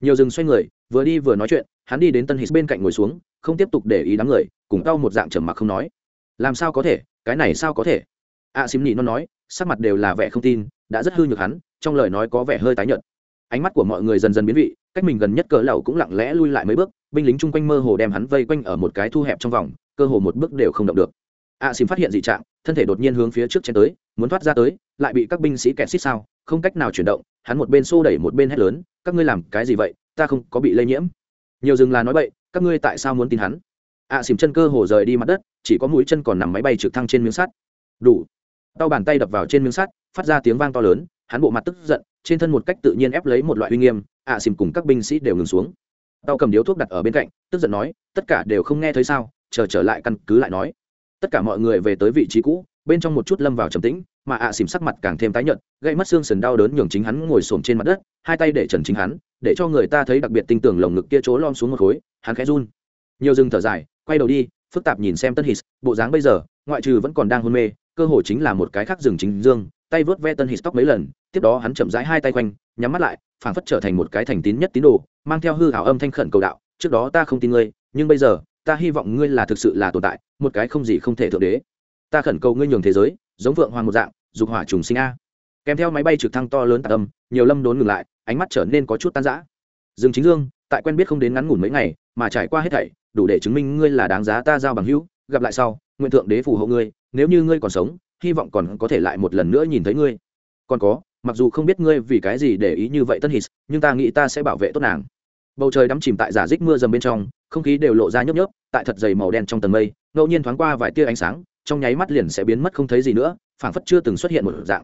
Nhiều rừng xoay người vừa đi vừa nói chuyện hắn đi đến tân hít bên cạnh ngồi xuống không tiếp tục để ý đám người cùng tao một dạng trầm mặc không nói. Làm sao có thể? Cái này sao có thể? A à, xím nhị nó nói sắc mặt đều là vẻ không tin đã rất hư nhược hắn trong lời nói có vẻ hơi tái nhợt. Ánh mắt của mọi người dần dần biến vị cách mình gần nhất cỡ lầu cũng lặng lẽ lui lại mấy bước binh lính chung quanh mơ hồ đem hắn vây quanh ở một cái thu hẹp trong vòng cơ hồ một bước đều không động được. A xím phát hiện dị trạng thân thể đột nhiên hướng phía trước chen tới muốn thoát ra tới lại bị các binh sĩ kẹt xích sao không cách nào chuyển động hắn một bên xô đẩy một bên hét lớn các ngươi làm cái gì vậy? Ta không có bị lây nhiễm. Nhiều rừng là nói vậy các ngươi tại sao muốn tin hắn? À, xìm chân cơ hồ rời đi mặt đất chỉ có mũi chân còn nằm máy bay trực thăng trên miếng sắt. Đủ. Tao bàn tay đập vào trên miếng sắt phát ra tiếng vang to lớn hắn bộ mặt tức giận trên thân một cách tự nhiên ép lấy một loại uy nghiêm ạ à, xìm cùng các binh sĩ đều ngừng xuống. Tao cầm điếu thuốc đặt ở bên cạnh tức giận nói tất cả đều không nghe thấy sao chờ trở lại căn cứ lại nói. Tất cả mọi người về tới vị trí cũ bên trong một chút lâm vào trầm tĩnh mà ạ à xìm sắc mặt càng thêm tái nhợt gây mất xương sườn đau đớn nhường chính hắn ngồi xổm trên mặt đất hai tay để trần chính hắn, để cho người ta thấy đặc biệt tinh tưởng lồng ngực kia chỗ lom xuống một khối, hắn khẽ run. Nhiều rừng thở dài, quay đầu đi, phức tạp nhìn xem tân hít bộ dáng bây giờ, ngoại trừ vẫn còn đang hôn mê, cơ hồ chính là một cái khác rừng chính dương, tay vớt ve tân hít tóc mấy lần, tiếp đó hắn chậm rãi hai tay quanh, nhắm mắt lại, phảng phất trở thành một cái thành tín nhất tín đồ, mang theo hư hảo âm thanh khẩn cầu đạo, trước đó ta không tin ngươi, nhưng bây giờ, ta hy vọng ngươi là thực sự là tồn tại, một cái không gì không thể thượng đế. Ta khẩn cầu ngươi nhường thế giới, giống vượng hoàng một dạng, dục hỏa trùng sinh a kèm theo máy bay trực thăng to lớn tạc âm, nhiều lâm đốn ngừng lại, ánh mắt trở nên có chút tan rã. Dương chính dương, tại quen biết không đến ngắn ngủn mấy ngày, mà trải qua hết thảy, đủ để chứng minh ngươi là đáng giá ta giao bằng hữu, gặp lại sau, nguyện thượng đế phù hộ ngươi, nếu như ngươi còn sống, hy vọng còn có thể lại một lần nữa nhìn thấy ngươi. Còn có, mặc dù không biết ngươi vì cái gì để ý như vậy tân hít nhưng ta nghĩ ta sẽ bảo vệ tốt nàng. Bầu trời đắm chìm tại giả dích mưa dầm bên trong, không khí đều lộ ra nhấp nhấp tại thật dày màu đen trong tầng mây, ngẫu nhiên thoáng qua vài tia ánh sáng, trong nháy mắt liền sẽ biến mất không thấy gì nữa, phảng phất chưa từng xuất hiện một dạng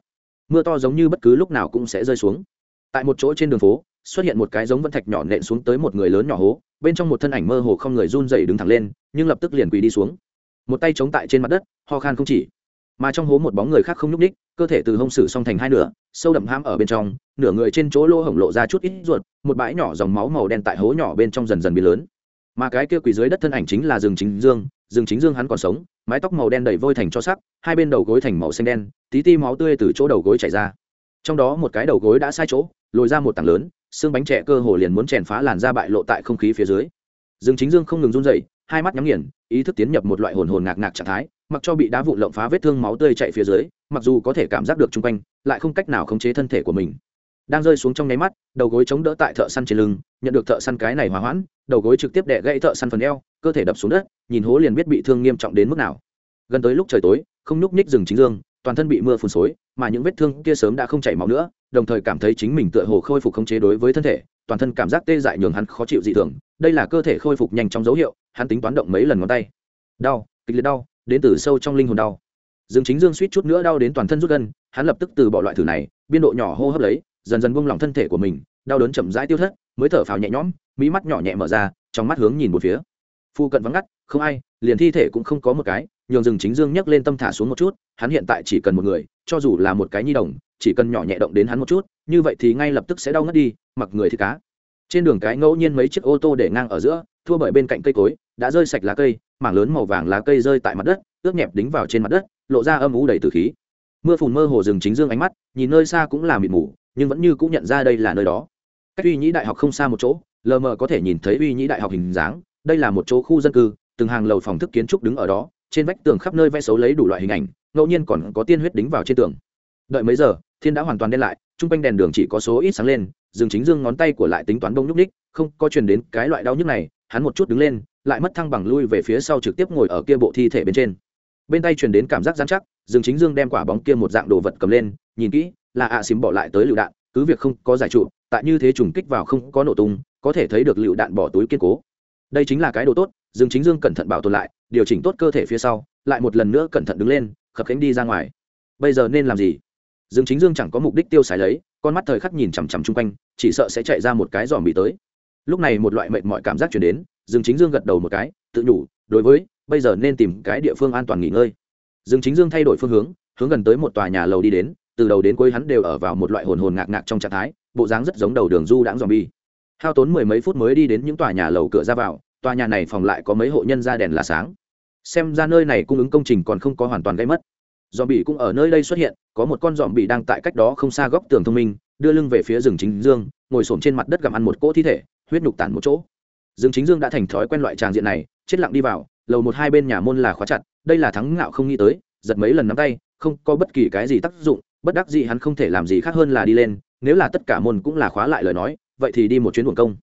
mưa to giống như bất cứ lúc nào cũng sẽ rơi xuống. Tại một chỗ trên đường phố, xuất hiện một cái giống vân thạch nhỏ nện xuống tới một người lớn nhỏ hố, bên trong một thân ảnh mơ hồ không người run rẩy đứng thẳng lên, nhưng lập tức liền quỳ đi xuống. Một tay chống tại trên mặt đất, ho khan không chỉ. Mà trong hố một bóng người khác không nhúc ních cơ thể từ hông sử song thành hai nửa, sâu đậm hãm ở bên trong, nửa người trên chỗ lỗ hổng lộ ra chút ít ruột, một bãi nhỏ dòng máu màu đen tại hố nhỏ bên trong dần dần bị lớn. Mà cái kia quỳ dưới đất thân ảnh chính là rừng chính dương rừng chính dương hắn còn sống mái tóc màu đen đầy vôi thành cho sắc, hai bên đầu gối thành màu xanh đen, tí ti máu tươi từ chỗ đầu gối chảy ra. Trong đó một cái đầu gối đã sai chỗ, lồi ra một tảng lớn, xương bánh trẻ cơ hồ liền muốn chèn phá làn da bại lộ tại không khí phía dưới. Dương chính dương không ngừng run dậy hai mắt nhắm nghiền, ý thức tiến nhập một loại hồn hồn ngạc ngạc trạng thái, mặc cho bị đá vụn lộng phá vết thương máu tươi chạy phía dưới, mặc dù có thể cảm giác được chung quanh, lại không cách nào khống chế thân thể của mình đang rơi xuống trong nháy mắt, đầu gối chống đỡ tại thợ săn trên lưng, nhận được thợ săn cái này hòa hoãn, đầu gối trực tiếp đẻ gãy thợ săn phần eo, cơ thể đập xuống đất, nhìn hố liền biết bị thương nghiêm trọng đến mức nào. Gần tới lúc trời tối, không nhúc nhích rừng chính dương, toàn thân bị mưa phun xối, mà những vết thương kia sớm đã không chảy máu nữa, đồng thời cảm thấy chính mình tựa hồ khôi phục khống chế đối với thân thể, toàn thân cảm giác tê dại nhường hắn khó chịu dị thường, đây là cơ thể khôi phục nhanh trong dấu hiệu, hắn tính toán động mấy lần ngón tay. Đau, kịch liệt đau, đến từ sâu trong linh hồn đau. Dương chính dương suýt chút nữa đau đến toàn thân rút gân, hắn lập tức từ bỏ loại thử này, biên độ nhỏ hô hấp lấy dần dần buông lỏng thân thể của mình, đau đớn chậm rãi tiêu thất, mới thở phào nhẹ nhõm mỹ mắt nhỏ nhẹ mở ra, trong mắt hướng nhìn một phía. Phu cận vắng ngắt, không ai, liền thi thể cũng không có một cái, nhường rừng chính dương nhấc lên tâm thả xuống một chút, hắn hiện tại chỉ cần một người, cho dù là một cái nhi đồng, chỉ cần nhỏ nhẹ động đến hắn một chút, như vậy thì ngay lập tức sẽ đau ngất đi, mặc người thì cá. Trên đường cái ngẫu nhiên mấy chiếc ô tô để ngang ở giữa, thua bởi bên cạnh cây cối, đã rơi sạch lá cây, mảng lớn màu vàng lá cây rơi tại mặt đất, ướt nhẹp đính vào trên mặt đất, lộ ra âm ú đầy từ khí. Mưa phùn mơ hồ rừng chính dương ánh mắt, nhìn nơi xa cũng là mịt mù nhưng vẫn như cũng nhận ra đây là nơi đó. Cách uy nhĩ đại học không xa một chỗ, lờ mờ có thể nhìn thấy uy nhĩ đại học hình dáng. Đây là một chỗ khu dân cư, từng hàng lầu phòng thức kiến trúc đứng ở đó, trên vách tường khắp nơi vẽ xấu lấy đủ loại hình ảnh, ngẫu nhiên còn có tiên huyết đính vào trên tường. Đợi mấy giờ, thiên đã hoàn toàn đen lại chung quanh đèn đường chỉ có số ít sáng lên Dương chính dương ngón tay của lại tính toán đông nhúc ních không có truyền đến cái loại đau nhức này, hắn một chút đứng lên, lại mất thăng bằng lui về phía sau trực tiếp ngồi ở kia bộ thi thể bên trên. Bên tay truyền đến cảm giác dán chắc Dương chính dương đem quả bóng kia một dạng đồ vật cầm lên, nhìn kỹ là ạ xím bỏ lại tới lựu đạn, cứ việc không có giải trụ, tại như thế trùng kích vào không có nổ tung, có thể thấy được lựu đạn bỏ túi kiên cố. Đây chính là cái đồ tốt, dương chính dương cẩn thận bảo tồn lại, điều chỉnh tốt cơ thể phía sau, lại một lần nữa cẩn thận đứng lên, khập cánh đi ra ngoài. Bây giờ nên làm gì? Dương chính dương chẳng có mục đích tiêu xài lấy, con mắt thời khắc nhìn chằm chằm chung quanh, chỉ sợ sẽ chạy ra một cái giòm bị tới. Lúc này một loại mệt mọi cảm giác chuyển đến, dương chính dương gật đầu một cái, tự nhủ, đối với, bây giờ nên tìm cái địa phương an toàn nghỉ ngơi. Dương chính dương thay đổi phương hướng hướng gần tới một tòa nhà lầu đi đến từ đầu đến cuối hắn đều ở vào một loại hồn hồn ngạc ngạc trong trạng thái, bộ dáng rất giống đầu đường du đãng dòm bi hao tốn mười mấy phút mới đi đến những tòa nhà lầu cửa ra vào, tòa nhà này phòng lại có mấy hộ nhân ra đèn là sáng. Xem ra nơi này cung ứng công trình còn không có hoàn toàn gây mất. Dòm bị cũng ở nơi đây xuất hiện, có một con dòm bị đang tại cách đó không xa góc tường thông minh, đưa lưng về phía rừng chính dương, ngồi s trên mặt đất gặm ăn một cỗ thi thể, huyết nhục tản một chỗ. Rừng chính dương đã thành thói quen loại tràng diện này, chết lặng đi vào, lầu một hai bên nhà môn là khóa chặt, đây là thắng ngạo không nghĩ tới, giật mấy lần nắm tay, không có bất kỳ cái gì tác dụng bất đắc dĩ hắn không thể làm gì khác hơn là đi lên, nếu là tất cả môn cũng là khóa lại lời nói, vậy thì đi một chuyến buồn công.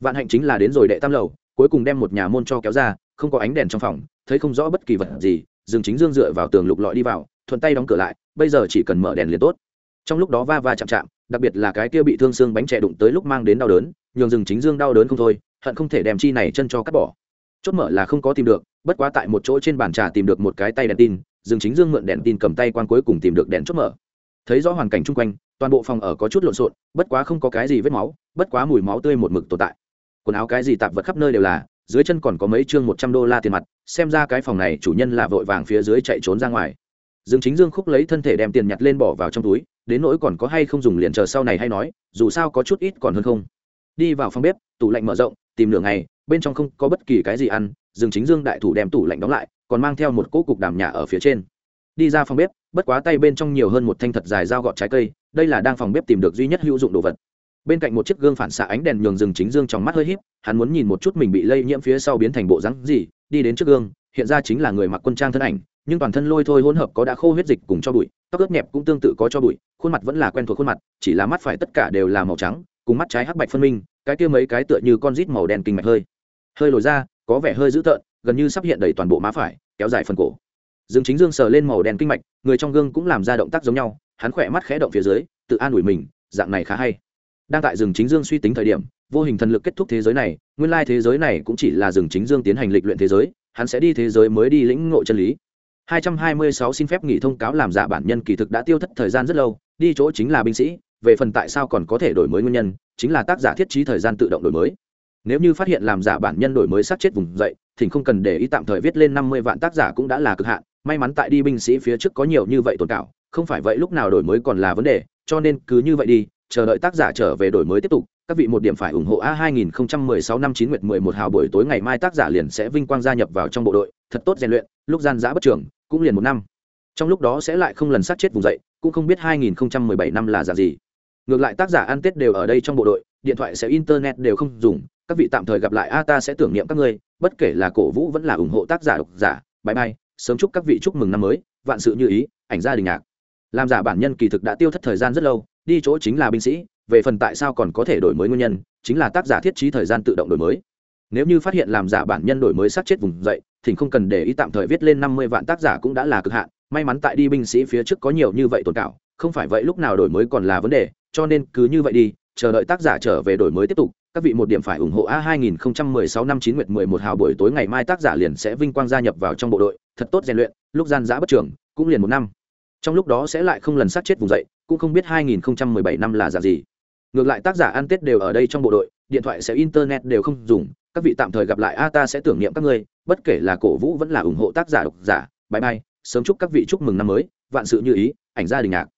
Vạn hạnh chính là đến rồi đệ tam lầu, cuối cùng đem một nhà môn cho kéo ra, không có ánh đèn trong phòng, thấy không rõ bất kỳ vật gì, dương chính dương dựa vào tường lục lọi đi vào, thuận tay đóng cửa lại, bây giờ chỉ cần mở đèn liền tốt. Trong lúc đó va va chạm chạm, đặc biệt là cái kia bị thương xương bánh trẻ đụng tới lúc mang đến đau đớn, nhường rừng chính dương đau đớn không thôi, hận không thể đem chi này chân cho cắt bỏ. Chốt mở là không có tìm được, bất quá tại một chỗ trên bàn trà tìm được một cái tay đèn tin rừng chính dương mượn đèn tin cầm tay quan cuối cùng tìm được đèn chốt mở thấy rõ hoàn cảnh chung quanh, toàn bộ phòng ở có chút lộn xộn, bất quá không có cái gì vết máu, bất quá mùi máu tươi một mực tồn tại. Quần áo cái gì tạp vật khắp nơi đều là, dưới chân còn có mấy chương một trăm đô la tiền mặt, xem ra cái phòng này chủ nhân là vội vàng phía dưới chạy trốn ra ngoài. Dương chính dương khúc lấy thân thể đem tiền nhặt lên bỏ vào trong túi, đến nỗi còn có hay không dùng liền chờ sau này hay nói, dù sao có chút ít còn hơn không. Đi vào phòng bếp, tủ lạnh mở rộng, tìm lửa ngày, bên trong không có bất kỳ cái gì ăn, dương chính dương đại thủ đem tủ lạnh đóng lại, còn mang theo một cỗ cục đàm nhà ở phía trên. Đi ra phòng bếp bất quá tay bên trong nhiều hơn một thanh thật dài dao gọt trái cây, đây là đang phòng bếp tìm được duy nhất hữu dụng đồ vật. Bên cạnh một chiếc gương phản xạ ánh đèn nhường rừng chính dương trong mắt hơi híp, hắn muốn nhìn một chút mình bị lây nhiễm phía sau biến thành bộ rắn gì, đi đến trước gương, hiện ra chính là người mặc quân trang thân ảnh, nhưng toàn thân lôi thôi hỗn hợp có đã khô huyết dịch cùng cho bụi, tóc ướt nhẹp cũng tương tự có cho bụi, khuôn mặt vẫn là quen thuộc khuôn mặt, chỉ là mắt phải tất cả đều là màu trắng, cùng mắt trái hắc bạch phân minh, cái kia mấy cái tựa như con rít màu đen kinh mạch hơi. Hơi lồi ra, có vẻ hơi dữ tợn, gần như sắp hiện đầy toàn bộ má phải, kéo dài phần cổ dương chính dương sờ lên màu đen kinh mạch, người trong gương cũng làm ra động tác giống nhau, hắn khỏe mắt khẽ động phía dưới, tự an ủi mình, dạng này khá hay. Đang tại rừng chính dương suy tính thời điểm, vô hình thần lực kết thúc thế giới này, nguyên lai thế giới này cũng chỉ là rừng chính dương tiến hành lịch luyện thế giới, hắn sẽ đi thế giới mới đi lĩnh ngộ chân lý. 226 xin phép nghỉ thông cáo làm giả bản nhân kỳ thực đã tiêu thất thời gian rất lâu, đi chỗ chính là binh sĩ, về phần tại sao còn có thể đổi mới nguyên nhân, chính là tác giả thiết trí thời gian tự động đổi mới. Nếu như phát hiện làm giả bản nhân đổi mới sát chết vùng dậy thì không cần để ý tạm thời viết lên 50 vạn tác giả cũng đã là cực hạn may mắn tại đi binh sĩ phía trước có nhiều như vậy tồn cảo, không phải vậy lúc nào đổi mới còn là vấn đề, cho nên cứ như vậy đi, chờ đợi tác giả trở về đổi mới tiếp tục, các vị một điểm phải ủng hộ a 2016 năm 9 nguyệt 11 hào buổi tối ngày mai tác giả liền sẽ vinh quang gia nhập vào trong bộ đội, thật tốt rèn luyện, lúc gian giã bất trường, cũng liền một năm. Trong lúc đó sẽ lại không lần sát chết vùng dậy, cũng không biết 2017 năm là dạng gì. Ngược lại tác giả ăn tết đều ở đây trong bộ đội, điện thoại sẽ, internet đều không dùng, các vị tạm thời gặp lại a ta sẽ tưởng niệm các ngươi, bất kể là cổ vũ vẫn là ủng hộ tác giả độc giả, bye bye sớm chúc các vị chúc mừng năm mới, vạn sự như ý, ảnh gia đình nhạc. Làm giả bản nhân kỳ thực đã tiêu thất thời gian rất lâu, đi chỗ chính là binh sĩ, về phần tại sao còn có thể đổi mới nguyên nhân, chính là tác giả thiết trí thời gian tự động đổi mới. Nếu như phát hiện làm giả bản nhân đổi mới sát chết vùng dậy, thì không cần để ý tạm thời viết lên năm mươi vạn tác giả cũng đã là cực hạn, may mắn tại đi binh sĩ phía trước có nhiều như vậy tồn cảo, không phải vậy lúc nào đổi mới còn là vấn đề, cho nên cứ như vậy đi, chờ đợi tác giả trở về đổi mới tiếp tục các vị một điểm phải ủng hộ a 2016 năm 9 nguyệt 11 hào buổi tối ngày mai tác giả liền sẽ vinh quang gia nhập vào trong bộ đội, thật tốt rèn luyện, lúc gian giã bất trường, cũng liền một năm. Trong lúc đó sẽ lại không lần sát chết vùng dậy, cũng không biết 2017 năm là giả gì. Ngược lại tác giả ăn tết đều ở đây trong bộ đội, điện thoại sẽ, internet đều không dùng, các vị tạm thời gặp lại a ta sẽ tưởng niệm các ngươi, bất kể là cổ vũ vẫn là ủng hộ tác giả độc giả, bye bye, sớm chúc các vị chúc mừng năm mới, vạn sự như ý, ảnh gia đình nhạc.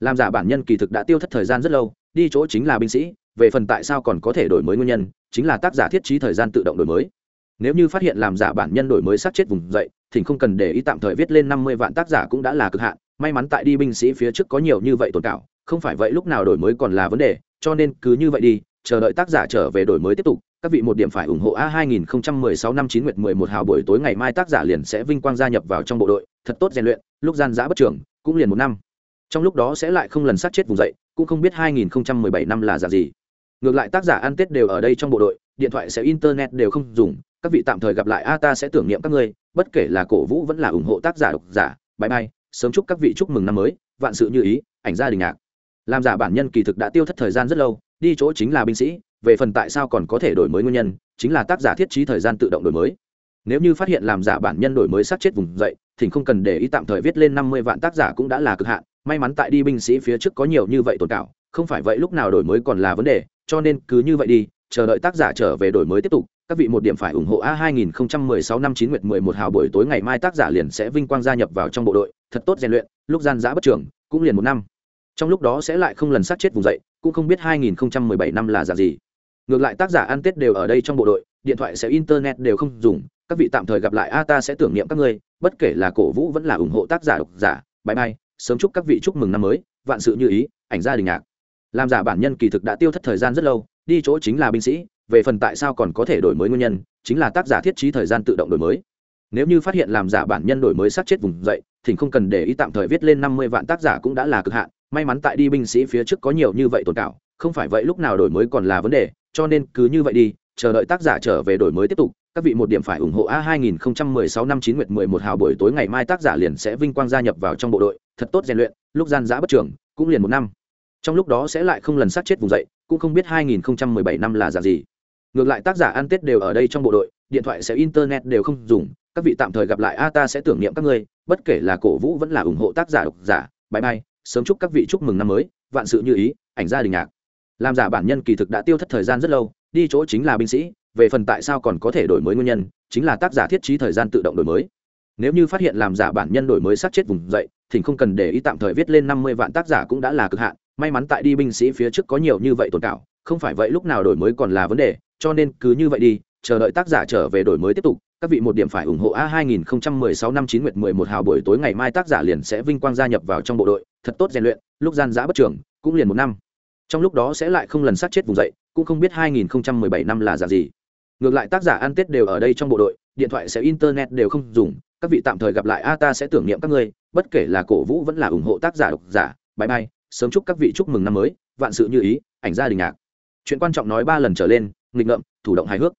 Làm giả bản nhân kỳ thực đã tiêu thất thời gian rất lâu, đi chỗ chính là binh sĩ về phần tại sao còn có thể đổi mới nguyên nhân, chính là tác giả thiết trí thời gian tự động đổi mới. Nếu như phát hiện làm giả bản nhân đổi mới sát chết vùng dậy, thì không cần để ý tạm thời viết lên năm mươi vạn tác giả cũng đã là cực hạn. May mắn tại đi binh sĩ phía trước có nhiều như vậy tồn cảo không phải vậy lúc nào đổi mới còn là vấn đề, cho nên cứ như vậy đi, chờ đợi tác giả trở về đổi mới tiếp tục, các vị một điểm phải ủng hộ a 2016 năm 9 nguyệt 11 hào buổi tối ngày mai tác giả liền sẽ vinh quang gia nhập vào trong bộ đội, thật tốt rèn luyện, lúc gian giã bất trưởng cũng liền một năm. Trong lúc đó sẽ lại không lần sát chết vùng dậy, cũng không biết 2017 năm là giả gì ngược lại tác giả ăn tết đều ở đây trong bộ đội, điện thoại sẽ, internet đều không dùng, các vị tạm thời gặp lại a ta sẽ tưởng niệm các ngươi, bất kể là cổ vũ vẫn là ủng hộ tác giả độc giả bãi bay sớm chúc các vị chúc mừng năm mới, vạn sự như ý, ảnh gia đình nhạc làm giả bản nhân kỳ thực đã tiêu thất thời gian rất lâu, đi chỗ chính là binh sĩ, về phần tại sao còn có thể đổi mới nguyên nhân, chính là tác giả thiết trí thời gian tự động đổi mới. Nếu như phát hiện làm giả bản nhân đổi mới sát chết vùng dậy, thì không cần để ý tạm thời viết lên năm mươi vạn tác giả cũng đã là cực hạn, may mắn tại đi binh sĩ phía trước có nhiều như vậy tồn cảo không phải vậy lúc nào đổi mới còn là vấn đề cho nên cứ như vậy đi, chờ đợi tác giả trở về đổi mới tiếp tục, các vị một điểm phải ủng hộ a 2016 năm 9 nguyệt 11 hào buổi tối ngày mai tác giả liền sẽ vinh quang gia nhập vào trong bộ đội, thật tốt rèn luyện, lúc gian giã bất trưởng cũng liền một năm. Trong lúc đó sẽ lại không lần sát chết vùng dậy, cũng không biết 2017 năm là giả gì. Ngược lại tác giả ăn tết đều ở đây trong bộ đội, điện thoại sẽ, internet đều không dùng, các vị tạm thời gặp lại a ta sẽ tưởng niệm các ngươi, bất kể là cổ vũ vẫn là ủng hộ tác giả độc giả, bye bye, sớm chúc các vị chúc mừng năm mới, vạn sự như ý, ảnh gia đình nhạc làm giả bản nhân kỳ thực đã tiêu thất thời gian rất lâu, đi chỗ chính là binh sĩ, về phần tại sao còn có thể đổi mới nguyên nhân, chính là tác giả thiết trí thời gian tự động đổi mới. Nếu như phát hiện làm giả bản nhân đổi mới sát chết vùng dậy thì không cần để ý tạm thời viết lên năm mươi vạn tác giả cũng đã là cực hạn, may mắn tại đi binh sĩ phía trước có nhiều như vậy tồn cảo không phải vậy lúc nào đổi mới còn là vấn đề, cho nên cứ như vậy đi, chờ đợi tác giả trở về đổi mới tiếp tục, các vị một điểm phải ủng hộ a 2016 năm 9 nguyệt 11 hào buổi tối ngày mai tác giả liền sẽ vinh quang gia nhập vào trong bộ đội, thật tốt rèn luyện, lúc gian giã bất trường, cũng liền một năm trong lúc đó sẽ lại không lần sát chết vùng dậy, cũng không biết 2017 năm là giả gì. Ngược lại tác giả ăn tết đều ở đây trong bộ đội, điện thoại sẽ, internet đều không dùng, các vị tạm thời gặp lại a ta sẽ tưởng niệm các ngươi, bất kể là cổ vũ vẫn là ủng hộ tác giả độc giả, bye bye, sớm chúc các vị chúc mừng năm mới, vạn sự như ý, ảnh gia đình nhạc. Làm giả bản nhân kỳ thực đã tiêu thất thời gian rất lâu, đi chỗ chính là binh sĩ, về phần tại sao còn có thể đổi mới nguyên nhân, chính là tác giả thiết trí thời gian tự động đổi mới. Nếu như phát hiện làm giả bản nhân đổi mới sát chết vùng dậy thì không cần để ý tạm thời viết lên năm mươi vạn tác giả cũng đã là cực hạn may mắn tại đi binh sĩ phía trước có nhiều như vậy tồn cảo không phải vậy lúc nào đổi mới còn là vấn đề, cho nên cứ như vậy đi, chờ đợi tác giả trở về đổi mới tiếp tục, các vị một điểm phải ủng hộ a 2016 năm 9 nguyệt 11 hào buổi tối ngày mai tác giả liền sẽ vinh quang gia nhập vào trong bộ đội, thật tốt rèn luyện, lúc gian giã bất trường, cũng liền một năm. Trong lúc đó sẽ lại không lần sát chết vùng dậy, cũng không biết 2017 năm là giả gì. Ngược lại tác giả ăn tết đều ở đây trong bộ đội, điện thoại sẽ, internet đều không dùng, các vị tạm thời gặp lại a ta sẽ tưởng niệm các ngươi, bất kể là cổ vũ vẫn là ủng hộ tác giả độc giả, bye bye sớm chúc các vị chúc mừng năm mới, vạn sự như ý, ảnh gia đình nhạc. Chuyện quan trọng nói ba lần trở lên, nghịch ngợm, thủ động hài hước.